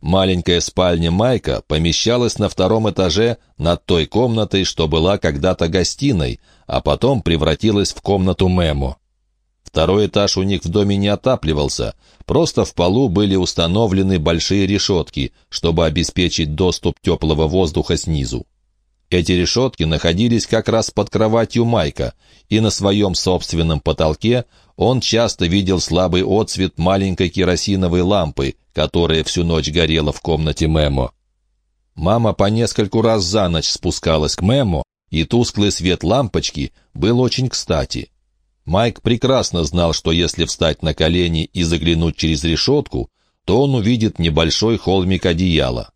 Маленькая спальня Майка помещалась на втором этаже над той комнатой, что была когда-то гостиной, а потом превратилась в комнату Мемо. Второй этаж у них в доме не отапливался, просто в полу были установлены большие решетки, чтобы обеспечить доступ теплого воздуха снизу. Эти решетки находились как раз под кроватью Майка, и на своем собственном потолке он часто видел слабый отсвет маленькой керосиновой лампы, которая всю ночь горела в комнате Мемо. Мама по нескольку раз за ночь спускалась к Мемо, и тусклый свет лампочки был очень кстати. Майк прекрасно знал, что если встать на колени и заглянуть через решетку, то он увидит небольшой холмик одеяла.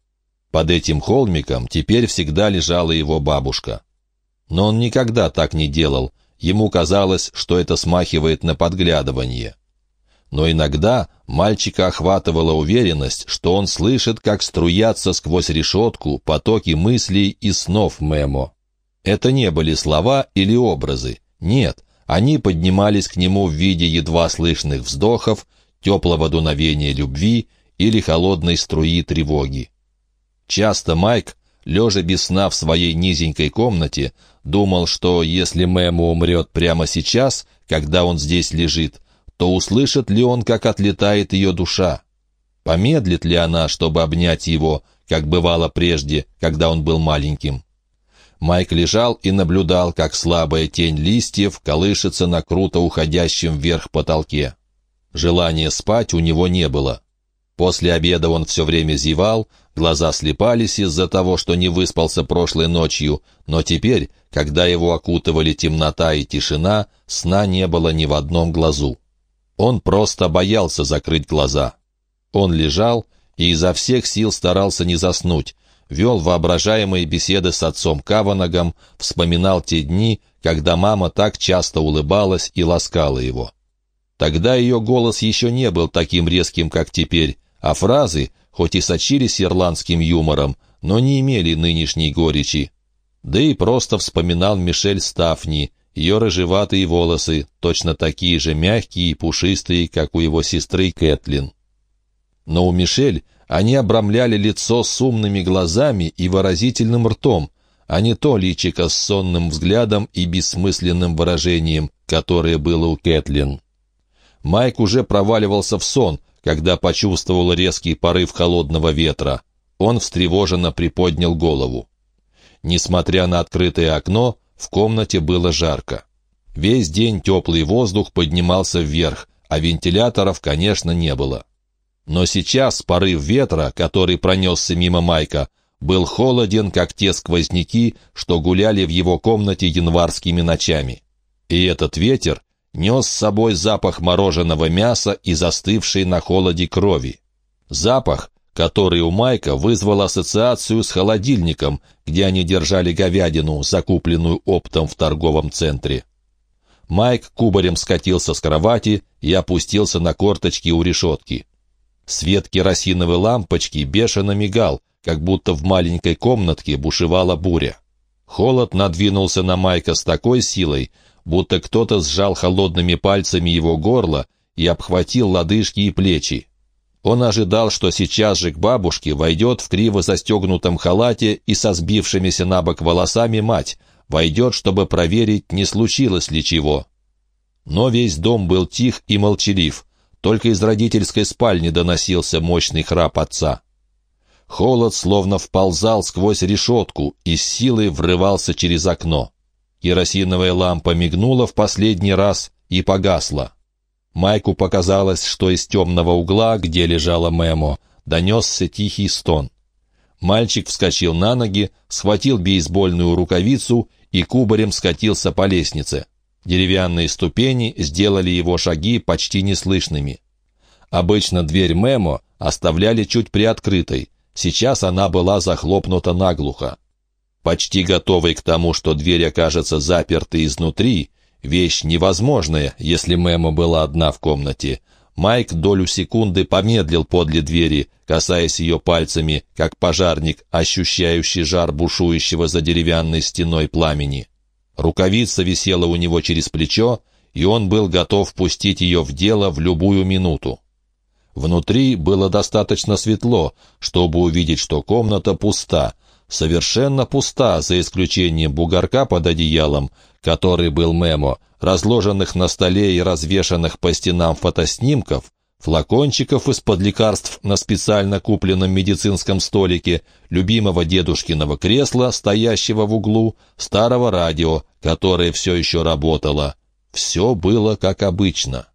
Под этим холмиком теперь всегда лежала его бабушка. Но он никогда так не делал, ему казалось, что это смахивает на подглядывание. Но иногда мальчика охватывала уверенность, что он слышит, как струятся сквозь решетку потоки мыслей и снов Мемо. Это не были слова или образы, нет, они поднимались к нему в виде едва слышных вздохов, теплого дуновения любви или холодной струи тревоги. Часто Майк, лежа без сна в своей низенькой комнате, думал, что если Мэма умрет прямо сейчас, когда он здесь лежит, то услышит ли он, как отлетает ее душа? Помедлит ли она, чтобы обнять его, как бывало прежде, когда он был маленьким? Майк лежал и наблюдал, как слабая тень листьев колышется на круто уходящем вверх потолке. Желания спать у него не было. После обеда он все время зевал, глаза слепались из-за того, что не выспался прошлой ночью, но теперь, когда его окутывали темнота и тишина, сна не было ни в одном глазу. Он просто боялся закрыть глаза. Он лежал и изо всех сил старался не заснуть, вел воображаемые беседы с отцом Каванагом, вспоминал те дни, когда мама так часто улыбалась и ласкала его. Тогда ее голос еще не был таким резким, как теперь, а фразы, хоть и сочились ирландским юмором, но не имели нынешней горечи. Да и просто вспоминал Мишель Стафни, ее рыжеватые волосы, точно такие же мягкие и пушистые, как у его сестры Кэтлин. Но у Мишель они обрамляли лицо с умными глазами и выразительным ртом, а не то личико с сонным взглядом и бессмысленным выражением, которое было у Кэтлин. Майк уже проваливался в сон, когда почувствовал резкий порыв холодного ветра. Он встревоженно приподнял голову. Несмотря на открытое окно, в комнате было жарко. Весь день теплый воздух поднимался вверх, а вентиляторов, конечно, не было. Но сейчас порыв ветра, который пронесся мимо Майка, был холоден, как те сквозняки, что гуляли в его комнате январскими ночами. И этот ветер нес с собой запах мороженого мяса и застывшей на холоде крови. Запах, который у Майка вызвал ассоциацию с холодильником, где они держали говядину, закупленную оптом в торговом центре. Майк кубарем скатился с кровати и опустился на корточки у решетки. Свет керосиновой лампочки бешено мигал, как будто в маленькой комнатке бушевала буря. Холод надвинулся на Майка с такой силой, будто кто-то сжал холодными пальцами его горло и обхватил лодыжки и плечи. Он ожидал, что сейчас же к бабушке войдет в криво застегнутом халате и со сбившимися на бок волосами мать, войдет, чтобы проверить, не случилось ли чего. Но весь дом был тих и молчалив, только из родительской спальни доносился мощный храп отца. Холод словно вползал сквозь решетку и с силой врывался через окно. Керосиновая лампа мигнула в последний раз и погасла. Майку показалось, что из темного угла, где лежала Мемо, донесся тихий стон. Мальчик вскочил на ноги, схватил бейсбольную рукавицу и кубарем скатился по лестнице. Деревянные ступени сделали его шаги почти неслышными. Обычно дверь Мемо оставляли чуть приоткрытой, сейчас она была захлопнута наглухо. Почти готовый к тому, что дверь окажется запертой изнутри, вещь невозможная, если Мэма была одна в комнате, Майк долю секунды помедлил подле двери, касаясь ее пальцами, как пожарник, ощущающий жар бушующего за деревянной стеной пламени. Рукавица висела у него через плечо, и он был готов пустить ее в дело в любую минуту. Внутри было достаточно светло, чтобы увидеть, что комната пуста, совершенно пуста, за исключением бугорка под одеялом, который был мемо, разложенных на столе и развешанных по стенам фотоснимков, флакончиков из-под лекарств на специально купленном медицинском столике, любимого дедушкиного кресла, стоящего в углу, старого радио, которое все еще работало. Все было как обычно.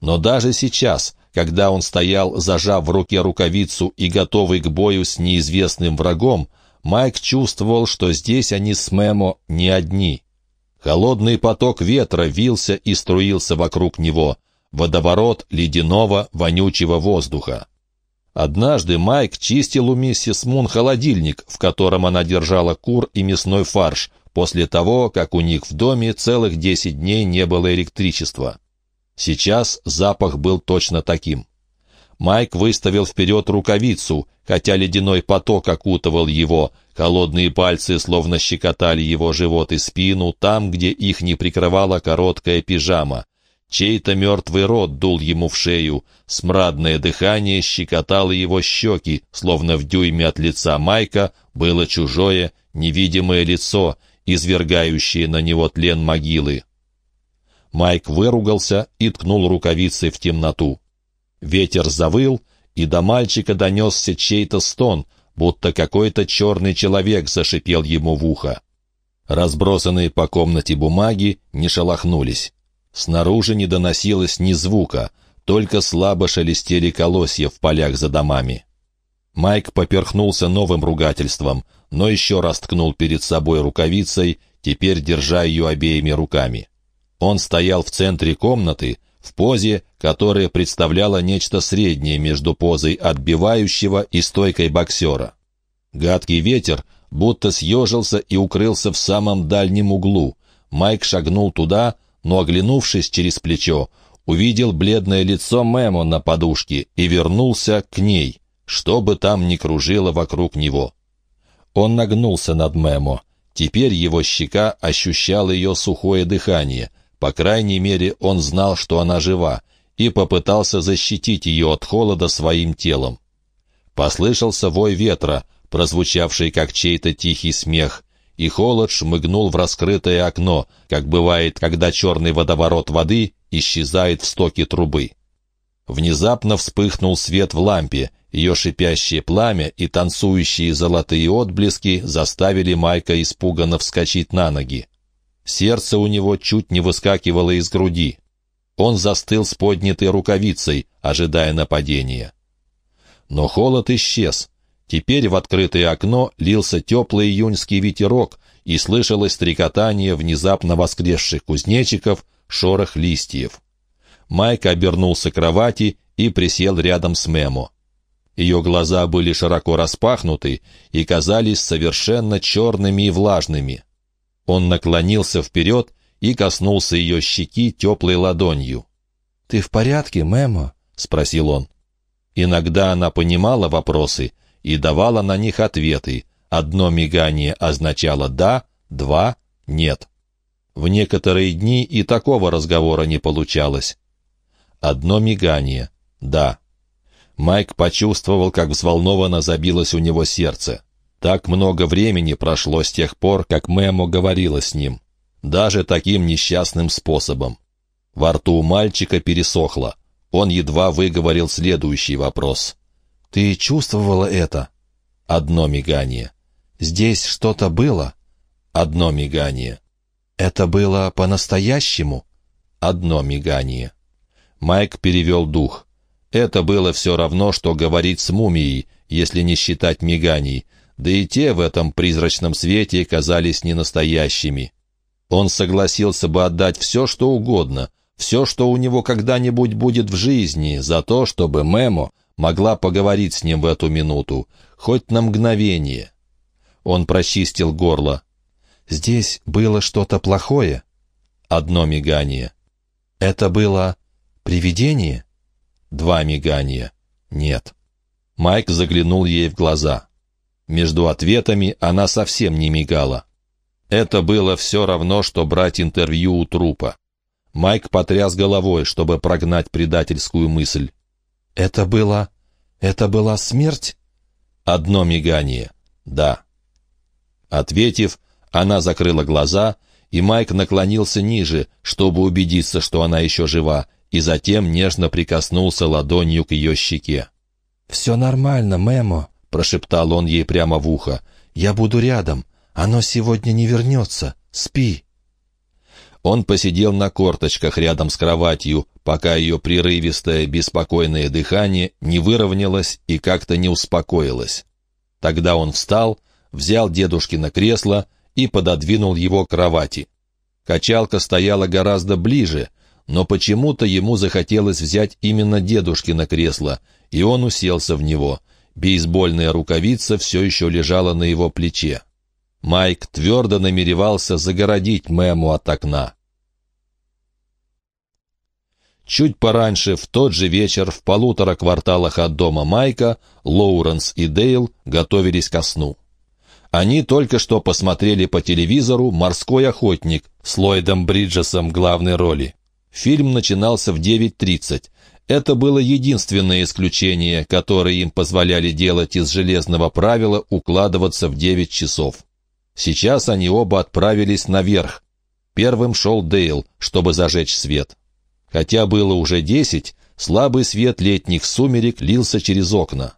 Но даже сейчас, когда он стоял, зажав в руке рукавицу и готовый к бою с неизвестным врагом, Майк чувствовал, что здесь они с Мемо не одни. Холодный поток ветра вился и струился вокруг него, водоворот ледяного, вонючего воздуха. Однажды Майк чистил у миссис Мун холодильник, в котором она держала кур и мясной фарш, после того, как у них в доме целых десять дней не было электричества. Сейчас запах был точно таким. Майк выставил вперед рукавицу, хотя ледяной поток окутывал его, холодные пальцы словно щекотали его живот и спину там, где их не прикрывала короткая пижама. Чей-то мертвый рот дул ему в шею, смрадное дыхание щекотало его щеки, словно в дюйме от лица Майка было чужое, невидимое лицо, извергающее на него тлен могилы. Майк выругался и ткнул рукавицей в темноту. Ветер завыл, и до мальчика донесся чей-то стон, будто какой-то черный человек зашипел ему в ухо. Разбросанные по комнате бумаги не шелохнулись. Снаружи не доносилось ни звука, только слабо шелестели колосья в полях за домами. Майк поперхнулся новым ругательством, но еще раз ткнул перед собой рукавицей, теперь держа ее обеими руками. Он стоял в центре комнаты, в позе, которая представляла нечто среднее между позой отбивающего и стойкой боксера. Гадкий ветер будто съежился и укрылся в самом дальнем углу. Майк шагнул туда, но, оглянувшись через плечо, увидел бледное лицо Мэмо на подушке и вернулся к ней, что бы там ни кружило вокруг него. Он нагнулся над Мэмо. Теперь его щека ощущала ее сухое дыхание — по крайней мере, он знал, что она жива, и попытался защитить ее от холода своим телом. Послышался вой ветра, прозвучавший как чей-то тихий смех, и холод шмыгнул в раскрытое окно, как бывает, когда черный водоворот воды исчезает в стоке трубы. Внезапно вспыхнул свет в лампе, ее шипящее пламя и танцующие золотые отблески заставили Майка испуганно вскочить на ноги. Сердце у него чуть не выскакивало из груди. Он застыл с поднятой рукавицей, ожидая нападения. Но холод исчез. Теперь в открытое окно лился теплый июньский ветерок, и слышалось стрекотание внезапно воскресших кузнечиков, шорох листьев. Майк обернулся к кровати и присел рядом с Мемо. Ее глаза были широко распахнуты и казались совершенно черными и влажными. Он наклонился вперед и коснулся ее щеки теплой ладонью. «Ты в порядке, Мэмо?» — спросил он. Иногда она понимала вопросы и давала на них ответы. Одно мигание означало «да», два — «нет». В некоторые дни и такого разговора не получалось. Одно мигание — «да». Майк почувствовал, как взволнованно забилось у него сердце. Так много времени прошло с тех пор, как Мэмо говорила с ним. Даже таким несчастным способом. Во рту у мальчика пересохло. Он едва выговорил следующий вопрос. «Ты чувствовала это?» Одно мигание. «Здесь что-то было?» Одно мигание. «Это было по-настоящему?» Одно мигание. Майк перевел дух. Это было все равно, что говорить с мумией, если не считать миганий, да и те в этом призрачном свете казались ненастоящими. Он согласился бы отдать все, что угодно, все, что у него когда-нибудь будет в жизни, за то, чтобы Мемо могла поговорить с ним в эту минуту, хоть на мгновение. Он прочистил горло. «Здесь было что-то плохое?» Одно мигание. «Это было привидение?» Два мигания. «Нет». Майк заглянул ей в глаза. Между ответами она совсем не мигала. Это было все равно, что брать интервью у трупа. Майк потряс головой, чтобы прогнать предательскую мысль. «Это было... это была смерть?» Одно мигание. «Да». Ответив, она закрыла глаза, и Майк наклонился ниже, чтобы убедиться, что она еще жива, и затем нежно прикоснулся ладонью к ее щеке. «Все нормально, Мэмо», — прошептал он ей прямо в ухо. «Я буду рядом. Оно сегодня не вернется. Спи». Он посидел на корточках рядом с кроватью, пока ее прерывистое, беспокойное дыхание не выровнялось и как-то не успокоилось. Тогда он встал, взял дедушкино кресло и пододвинул его к кровати. Качалка стояла гораздо ближе, но почему-то ему захотелось взять именно дедушкино кресло, и он уселся в него. Бейсбольная рукавица все еще лежала на его плече. Майк твердо намеревался загородить Мэму от окна. Чуть пораньше, в тот же вечер, в полутора кварталах от дома Майка, Лоуренс и Дейл готовились ко сну. Они только что посмотрели по телевизору «Морской охотник» с Ллойдом Бриджесом главной роли. Фильм начинался в 9.30. Это было единственное исключение, которое им позволяли делать из железного правила укладываться в 9 часов. Сейчас они оба отправились наверх. Первым шел Дейл, чтобы зажечь свет. Хотя было уже десять, слабый свет летних сумерек лился через окна.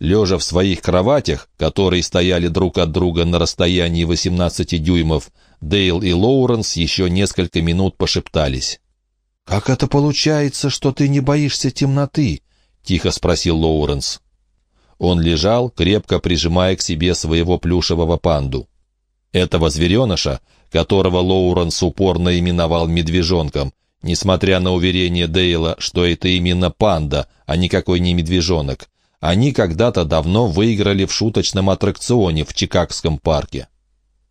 Лежа в своих кроватях, которые стояли друг от друга на расстоянии 18 дюймов, Дейл и Лоуренс еще несколько минут пошептались. «Как это получается, что ты не боишься темноты?» — тихо спросил Лоуренс. Он лежал, крепко прижимая к себе своего плюшевого панду. Этого звереныша, которого Лоуренс упорно именовал медвежонком, несмотря на уверение Дейла, что это именно панда, а никакой не медвежонок, они когда-то давно выиграли в шуточном аттракционе в Чикагском парке.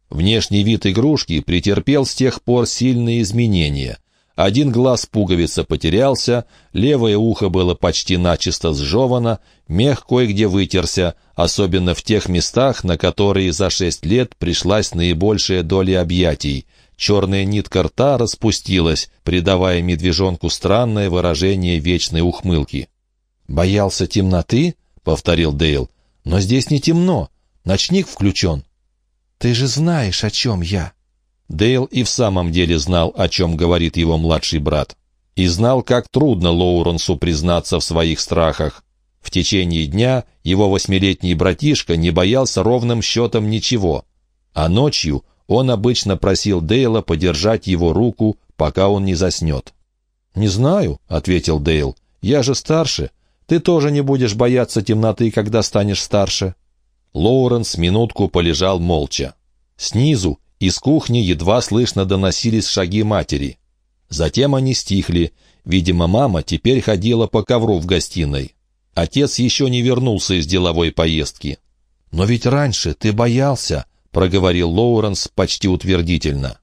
Внешний вид игрушки претерпел с тех пор сильные изменения. Один глаз пуговица потерялся, левое ухо было почти начисто сжевано, мех кое-где вытерся, особенно в тех местах, на которые за шесть лет пришлась наибольшая доля объятий. Черная нитка рта распустилась, придавая медвежонку странное выражение вечной ухмылки. «Боялся темноты?» — повторил Дейл. «Но здесь не темно. Ночник включен». «Ты же знаешь, о чем я». Дейл и в самом деле знал, о чем говорит его младший брат. И знал, как трудно Лоуренсу признаться в своих страхах. В течение дня его восьмилетний братишка не боялся ровным счетом ничего. А ночью он обычно просил Дейла подержать его руку, пока он не заснет. «Не знаю», — ответил Дейл. «Я же старше. Ты тоже не будешь бояться темноты, когда станешь старше». Лоуренс минутку полежал молча. Снизу, из кухни едва слышно доносились шаги матери. Затем они стихли. Видимо, мама теперь ходила по ковру в гостиной. Отец еще не вернулся из деловой поездки. «Но ведь раньше ты боялся», — проговорил Лоуренс почти утвердительно.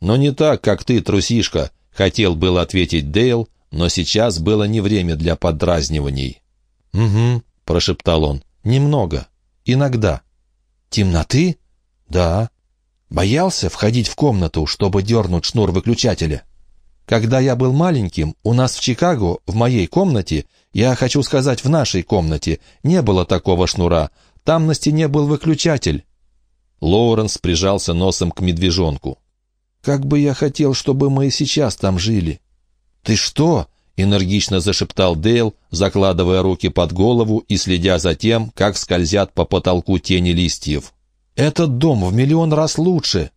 «Но не так, как ты, трусишка», — хотел был ответить Дейл, но сейчас было не время для подразниваний. «Угу», — прошептал он, — «немного. Иногда». «Темноты?» «Да». Боялся входить в комнату, чтобы дернуть шнур выключателя. Когда я был маленьким, у нас в Чикаго, в моей комнате, я хочу сказать, в нашей комнате, не было такого шнура. Там на стене был выключатель. Лоуренс прижался носом к медвежонку. «Как бы я хотел, чтобы мы и сейчас там жили!» «Ты что?» — энергично зашептал Дейл, закладывая руки под голову и следя за тем, как скользят по потолку тени листьев. Этот дом в миллион раз лучше.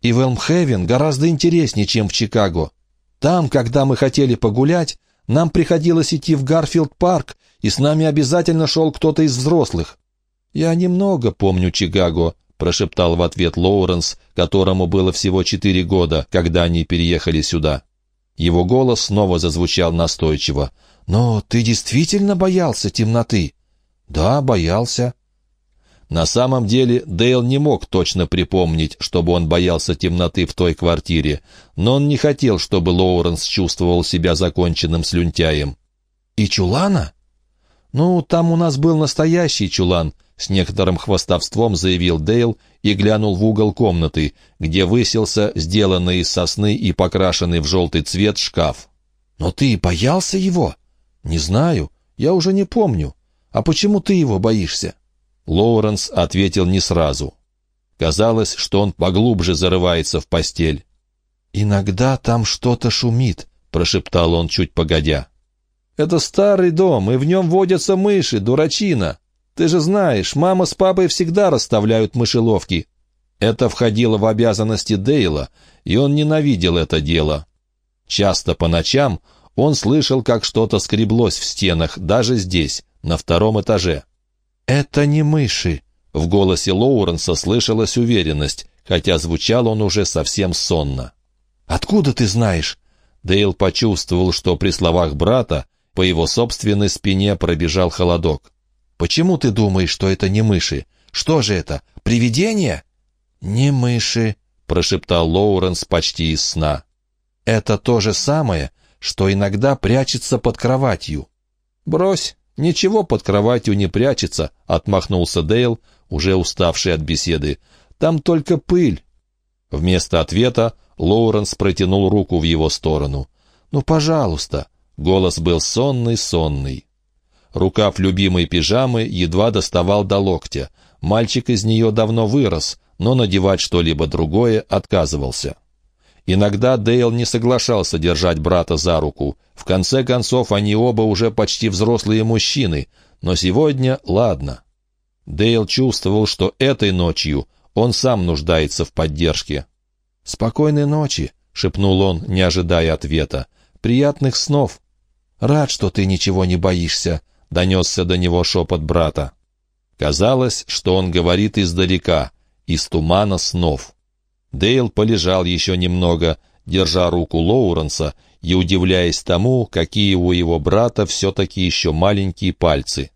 И в Элмхевен гораздо интереснее, чем в Чикаго. Там, когда мы хотели погулять, нам приходилось идти в Гарфилд-парк, и с нами обязательно шел кто-то из взрослых. «Я немного помню Чикаго», — прошептал в ответ Лоуренс, которому было всего четыре года, когда они переехали сюда. Его голос снова зазвучал настойчиво. «Но ты действительно боялся темноты?» «Да, боялся. На самом деле Дейл не мог точно припомнить, чтобы он боялся темноты в той квартире, но он не хотел, чтобы Лоуренс чувствовал себя законченным слюнтяем. «И чулана?» «Ну, там у нас был настоящий чулан», — с некоторым хвастовством заявил Дейл и глянул в угол комнаты, где высился сделанный из сосны и покрашенный в желтый цвет шкаф. «Но ты боялся его?» «Не знаю. Я уже не помню. А почему ты его боишься?» Лоуренс ответил не сразу. Казалось, что он поглубже зарывается в постель. «Иногда там что-то шумит», — прошептал он чуть погодя. «Это старый дом, и в нем водятся мыши, дурачина. Ты же знаешь, мама с папой всегда расставляют мышеловки». Это входило в обязанности Дейла, и он ненавидел это дело. Часто по ночам он слышал, как что-то скреблось в стенах, даже здесь, на втором этаже. «Это не мыши», — в голосе Лоуренса слышалась уверенность, хотя звучал он уже совсем сонно. «Откуда ты знаешь?» Дейл почувствовал, что при словах брата по его собственной спине пробежал холодок. «Почему ты думаешь, что это не мыши? Что же это, привидение?» «Не мыши», — прошептал Лоуренс почти из сна. «Это то же самое, что иногда прячется под кроватью». «Брось, ничего под кроватью не прячется», — отмахнулся Дейл, уже уставший от беседы. «Там только пыль». Вместо ответа Лоуренс протянул руку в его сторону. «Ну, пожалуйста». Голос был сонный-сонный. Рукав любимой пижамы едва доставал до локтя. Мальчик из нее давно вырос, но надевать что-либо другое отказывался. Иногда Дейл не соглашался держать брата за руку. В конце концов, они оба уже почти взрослые мужчины, но сегодня ладно. Дейл чувствовал, что этой ночью он сам нуждается в поддержке. «Спокойной ночи», — шепнул он, не ожидая ответа. «Приятных снов». «Рад, что ты ничего не боишься», — донесся до него шепот брата. Казалось, что он говорит издалека, из тумана снов. Дейл полежал еще немного, держа руку Лоуренса и удивляясь тому, какие у его брата все-таки еще маленькие пальцы.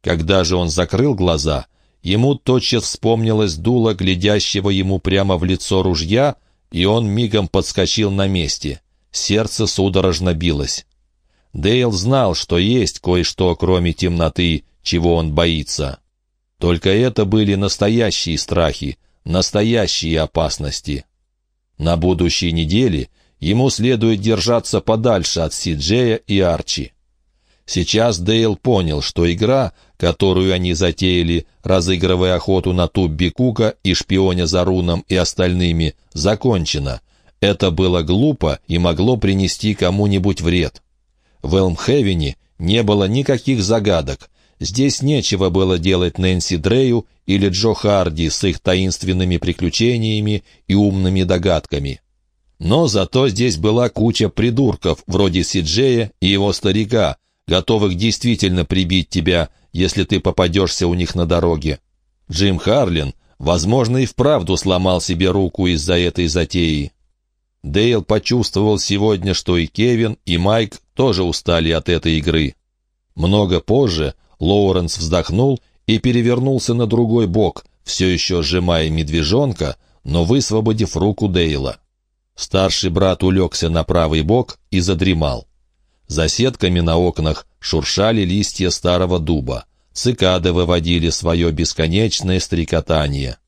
Когда же он закрыл глаза, ему тотчас вспомнилось дуло глядящего ему прямо в лицо ружья, и он мигом подскочил на месте. Сердце судорожно билось. Дейл знал, что есть кое-что, кроме темноты, чего он боится. Только это были настоящие страхи, настоящие опасности. На будущей неделе ему следует держаться подальше от Сиджея и Арчи. Сейчас Дейл понял, что игра, которую они затеяли, разыгрывая охоту на Тубби Кука и шпионя за Руном и остальными, закончена. Это было глупо и могло принести кому-нибудь вред. В Элмхевене не было никаких загадок, Здесь нечего было делать Нэнси Дрею или Джо Харди с их таинственными приключениями и умными догадками. Но зато здесь была куча придурков, вроде Сиджея и его старика, готовых действительно прибить тебя, если ты попадешься у них на дороге. Джим Харлин, возможно, и вправду сломал себе руку из-за этой затеи. Дейл почувствовал сегодня, что и Кевин, и Майк тоже устали от этой игры. Много позже Лоуренс вздохнул и перевернулся на другой бок, все еще сжимая медвежонка, но высвободив руку Дейла. Старший брат улегся на правый бок и задремал. За сетками на окнах шуршали листья старого дуба. Цикады выводили свое бесконечное стрекотание.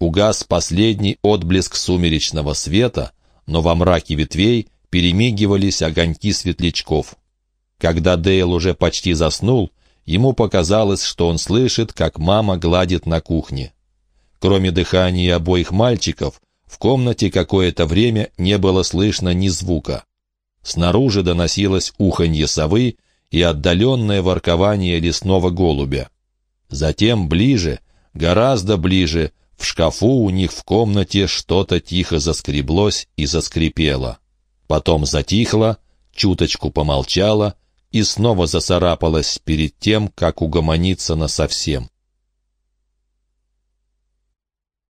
Угас последний отблеск сумеречного света, но во мраке ветвей перемигивались огоньки светлячков. Когда Дейл уже почти заснул, Ему показалось, что он слышит, как мама гладит на кухне. Кроме дыхания обоих мальчиков, в комнате какое-то время не было слышно ни звука. Снаружи доносилось уханье совы и отдаленное воркование лесного голубя. Затем ближе, гораздо ближе, в шкафу у них в комнате что-то тихо заскреблось и заскрипело. Потом затихло, чуточку помолчало и снова засарапалась перед тем, как угомониться насовсем.